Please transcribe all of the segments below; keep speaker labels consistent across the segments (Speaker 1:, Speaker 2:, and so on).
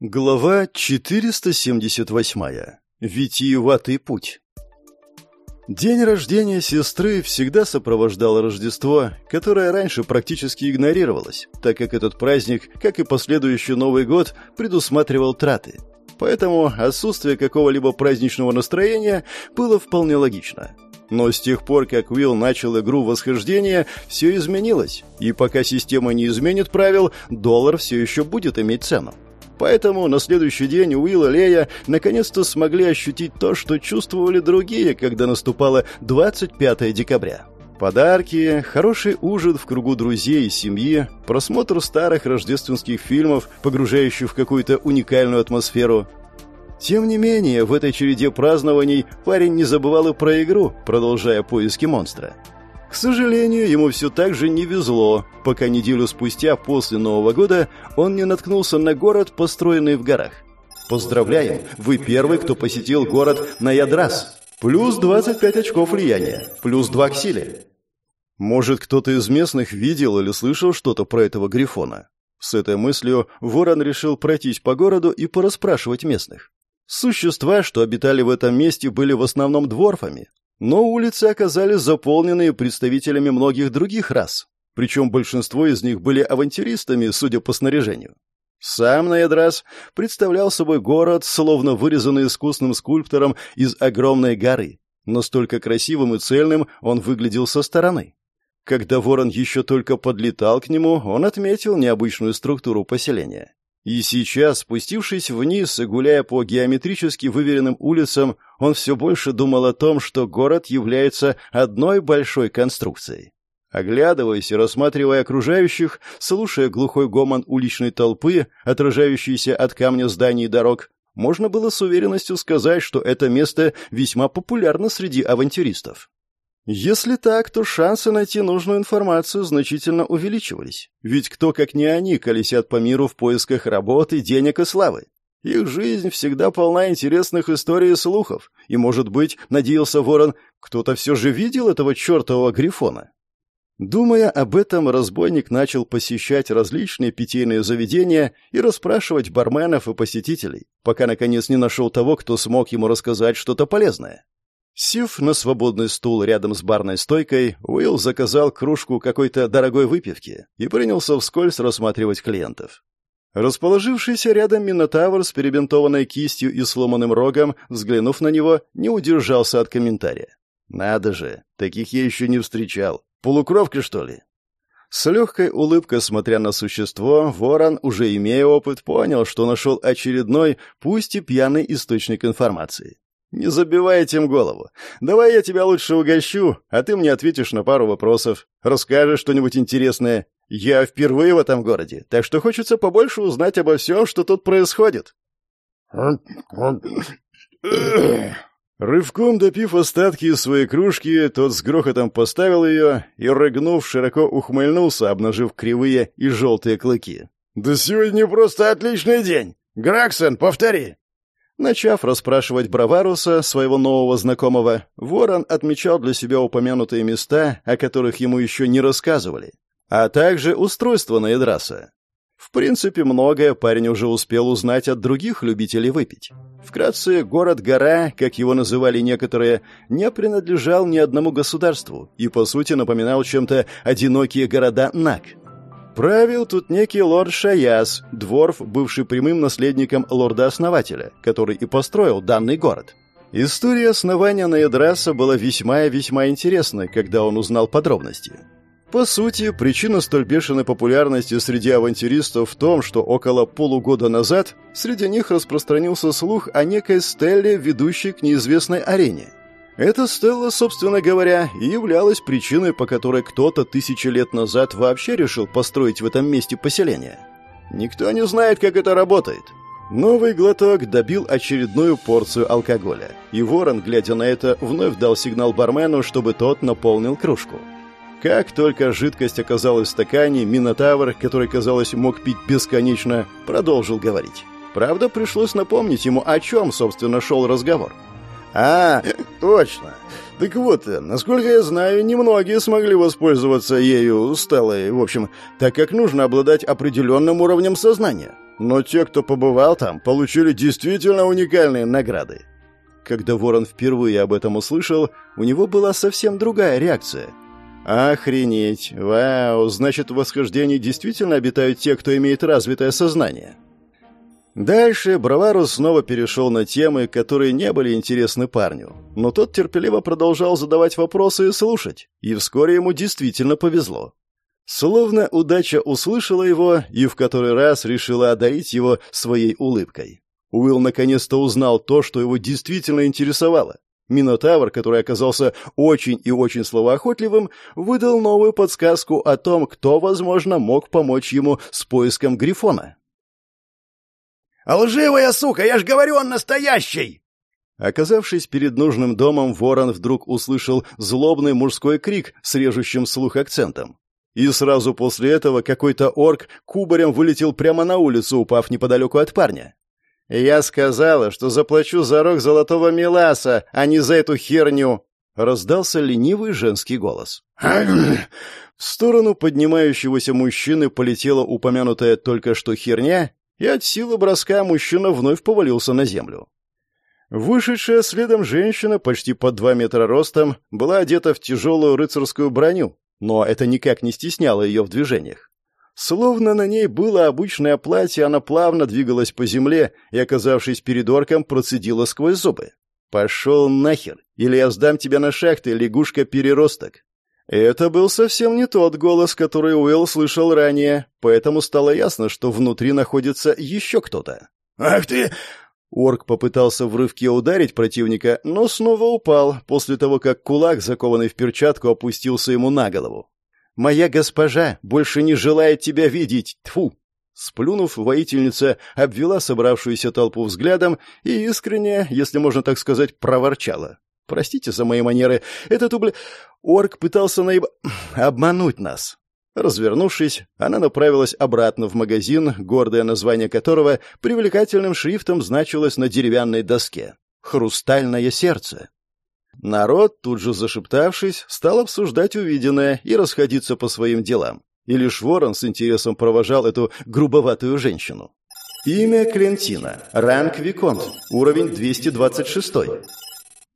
Speaker 1: Глава 478. Витиеватый путь. День рождения сестры всегда сопровождало Рождество, которое раньше практически игнорировалось, так как этот праздник, как и последующий Новый год, предусматривал траты. Поэтому отсутствие какого-либо праздничного настроения было вполне логично. Но с тех пор, как Уилл начал игру восхождения, все изменилось, и пока система не изменит правил, доллар все еще будет иметь цену. Поэтому на следующий день Уилл и Лея наконец-то смогли ощутить то, что чувствовали другие, когда наступало 25 декабря. Подарки, хороший ужин в кругу друзей и семьи, просмотр старых рождественских фильмов, погружающих в какую-то уникальную атмосферу. Тем не менее, в этой череде празднований парень не забывал и про игру, продолжая поиски монстра. К сожалению, ему все так же не везло, пока неделю спустя после Нового года он не наткнулся на город, построенный в горах. Поздравляем, вы первый, кто посетил город Наядрас. Плюс 25 очков влияния, плюс 2 к силе. Может, кто-то из местных видел или слышал что-то про этого Грифона? С этой мыслью Ворон решил пройтись по городу и порасспрашивать местных. Существа, что обитали в этом месте, были в основном дворфами, но улицы оказались заполнены представителями многих других рас, причем большинство из них были авантюристами, судя по снаряжению. Сам Наедрас представлял собой город, словно вырезанный искусным скульптором из огромной горы. Настолько красивым и цельным он выглядел со стороны. Когда ворон еще только подлетал к нему, он отметил необычную структуру поселения. И сейчас, спустившись вниз и гуляя по геометрически выверенным улицам, он все больше думал о том, что город является одной большой конструкцией. Оглядываясь и рассматривая окружающих, слушая глухой гомон уличной толпы, отражающийся от камня зданий и дорог, можно было с уверенностью сказать, что это место весьма популярно среди авантюристов. Если так, то шансы найти нужную информацию значительно увеличивались. Ведь кто, как не они, колесят по миру в поисках работы, денег и славы. Их жизнь всегда полна интересных историй и слухов. И, может быть, надеялся Ворон, кто-то все же видел этого чертового Грифона. Думая об этом, разбойник начал посещать различные питейные заведения и расспрашивать барменов и посетителей, пока, наконец, не нашел того, кто смог ему рассказать что-то полезное. Сев на свободный стул рядом с барной стойкой, Уилл заказал кружку какой-то дорогой выпивки и принялся вскользь рассматривать клиентов. Расположившийся рядом Минотавр с перебинтованной кистью и сломанным рогом, взглянув на него, не удержался от комментария. «Надо же, таких я еще не встречал. Полукровка, что ли?» С легкой улыбкой, смотря на существо, Ворон, уже имея опыт, понял, что нашел очередной, пусть и пьяный источник информации. «Не забивай этим голову. Давай я тебя лучше угощу, а ты мне ответишь на пару вопросов. Расскажешь что-нибудь интересное. Я впервые в этом городе, так что хочется побольше узнать обо всем, что тут происходит». Рывком допив остатки из своей кружки, тот с грохотом поставил ее и, рыгнув, широко ухмыльнулся, обнажив кривые и желтые клыки. «Да сегодня просто отличный день! Граксон, повтори!» Начав расспрашивать Браваруса, своего нового знакомого, Ворон отмечал для себя упомянутые места, о которых ему еще не рассказывали, а также устройство на Эдраса. В принципе, многое парень уже успел узнать от других любителей выпить. Вкратце, город-гора, как его называли некоторые, не принадлежал ни одному государству и, по сути, напоминал чем-то одинокие города Нак – Правил тут некий лорд Шаяс, дворф, бывший прямым наследником лорда-основателя, который и построил данный город. История основания Наедраса была весьма и весьма интересной, когда он узнал подробности. По сути, причина столь бешеной популярности среди авантюристов в том, что около полугода назад среди них распространился слух о некой стелле, ведущей к неизвестной арене – эта стелла, собственно говоря, и являлась причиной, по которой кто-то тысячи лет назад вообще решил построить в этом месте поселение. Никто не знает, как это работает. Новый глоток добил очередную порцию алкоголя, и ворон, глядя на это, вновь дал сигнал бармену, чтобы тот наполнил кружку. Как только жидкость оказалась в стакане, Минотавр, который, казалось, мог пить бесконечно, продолжил говорить. Правда, пришлось напомнить ему, о чем, собственно, шел разговор. «А, точно. Так вот, насколько я знаю, немногие смогли воспользоваться ею, стелой, в общем, так как нужно обладать определенным уровнем сознания. Но те, кто побывал там, получили действительно уникальные награды. Когда Ворон впервые об этом услышал, у него была совсем другая реакция. «Охренеть! Вау! Значит, в восхождении действительно обитают те, кто имеет развитое сознание». Дальше Браварус снова перешел на темы, которые не были интересны парню. Но тот терпеливо продолжал задавать вопросы и слушать, и вскоре ему действительно повезло. Словно удача услышала его и в который раз решила одарить его своей улыбкой. Уилл наконец-то узнал то, что его действительно интересовало. Минотавр, который оказался очень и очень словоохотливым, выдал новую подсказку о том, кто, возможно, мог помочь ему с поиском Грифона.
Speaker 2: «Лживая сука! Я ж говорю, он настоящий!»
Speaker 1: Оказавшись перед нужным домом, ворон вдруг услышал злобный мужской крик с режущим слух акцентом. И сразу после этого какой-то орк кубарем вылетел прямо на улицу, упав неподалеку от парня. «Я сказала, что заплачу за рог золотого меласа, а не за эту херню!» — раздался ленивый женский голос. В сторону поднимающегося мужчины полетела упомянутая только что херня, и от силы броска мужчина вновь повалился на землю. Вышедшая следом женщина, почти под два метра ростом, была одета в тяжелую рыцарскую броню, но это никак не стесняло ее в движениях. Словно на ней было обычное платье, она плавно двигалась по земле и, оказавшись перед орком, процедила сквозь зубы. «Пошел нахер! Или я сдам тебя на шахты, лягушка-переросток!» Это был совсем не тот голос, который Уилл слышал ранее, поэтому стало ясно, что внутри находится еще кто-то.
Speaker 2: «Ах ты!»
Speaker 1: Орк попытался в рывке ударить противника, но снова упал, после того, как кулак, закованный в перчатку, опустился ему на голову. «Моя госпожа больше не желает тебя видеть! Тфу! Сплюнув, воительница обвела собравшуюся толпу взглядом и искренне, если можно так сказать, проворчала. «Простите за мои манеры. Этот убль... Орк пытался наеб... обмануть нас». Развернувшись, она направилась обратно в магазин, гордое название которого привлекательным шрифтом значилось на деревянной доске. «Хрустальное сердце». Народ, тут же зашептавшись, стал обсуждать увиденное и расходиться по своим делам. И лишь Ворон с интересом провожал эту грубоватую женщину. Имя Клентина. Ранг Виконт. Уровень 226.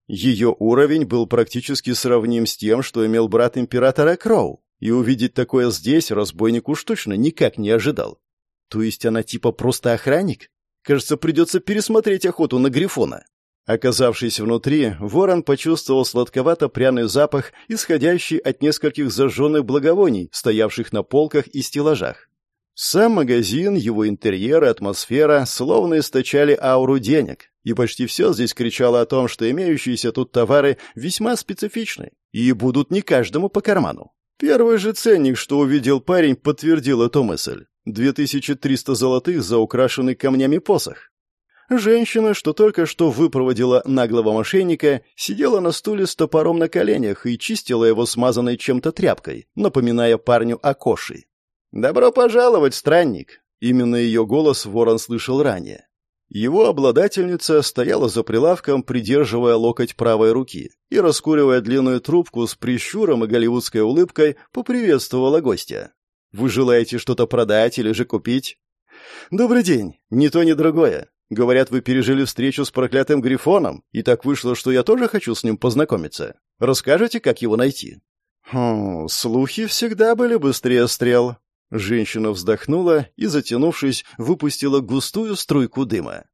Speaker 1: Ее уровень был практически сравним с тем, что имел брат императора Кроу. И увидеть такое здесь разбойник уж точно никак не ожидал. То есть она типа просто охранник? Кажется, придется пересмотреть охоту на Грифона. Оказавшись внутри, ворон почувствовал сладковато-пряный запах, исходящий от нескольких зажженных благовоний, стоявших на полках и стеллажах. Сам магазин, его интерьер и атмосфера словно источали ауру денег, и почти все здесь кричало о том, что имеющиеся тут товары весьма специфичны и будут не каждому по карману. Первый же ценник, что увидел парень, подтвердил эту мысль. 2300 золотых за украшенный камнями посох. Женщина, что только что выпроводила наглого мошенника, сидела на стуле с топором на коленях и чистила его смазанной чем-то тряпкой, напоминая парню о коши. «Добро пожаловать, странник!» Именно ее голос ворон слышал ранее. Его обладательница стояла за прилавком, придерживая локоть правой руки, и, раскуривая длинную трубку с прищуром и голливудской улыбкой, поприветствовала гостя. «Вы желаете что-то продать или же купить?» «Добрый день. Ни то, ни другое. Говорят, вы пережили встречу с проклятым Грифоном, и так вышло, что я тоже хочу с ним познакомиться. Расскажете, как его найти?» «Хм, слухи всегда были быстрее стрел». Женщина вздохнула и, затянувшись, выпустила густую струйку дыма.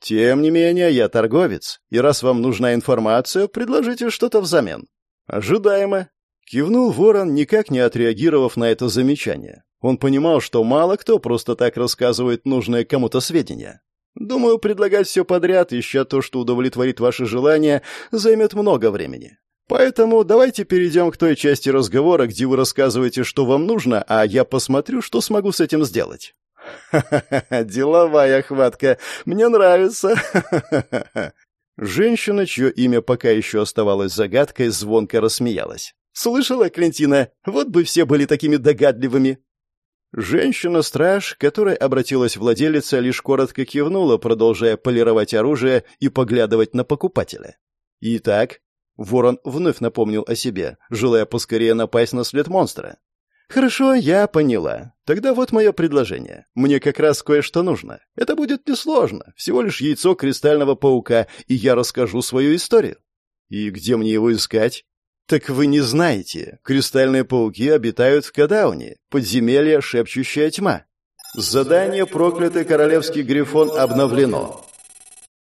Speaker 1: «Тем не менее, я торговец, и раз вам нужна информация, предложите что-то взамен». «Ожидаемо», — кивнул ворон, никак не отреагировав на это замечание. Он понимал, что мало кто просто так рассказывает нужное кому-то сведения. Думаю, предлагать все подряд, ища то, что удовлетворит ваши желания, займет много времени. Поэтому давайте перейдем к той части разговора, где вы рассказываете, что вам нужно, а я посмотрю, что смогу с этим сделать. Ха-ха-ха, деловая хватка. Мне нравится. Женщина, чье имя пока еще оставалось загадкой, звонко рассмеялась. «Слышала, Клентина? Вот бы все были такими догадливыми!» Женщина-страж, которой обратилась владелица, лишь коротко кивнула, продолжая полировать оружие и поглядывать на покупателя. «Итак?» Ворон вновь напомнил о себе, желая поскорее напасть на след монстра. «Хорошо, я поняла. Тогда вот мое предложение. Мне как раз кое-что нужно. Это будет несложно. Всего лишь яйцо кристального паука, и я расскажу свою историю. И где мне его искать? Так вы не знаете. Кристальные пауки обитают в Кадауне, подземелье шепчущая тьма. Задание «Проклятый королевский грифон» обновлено.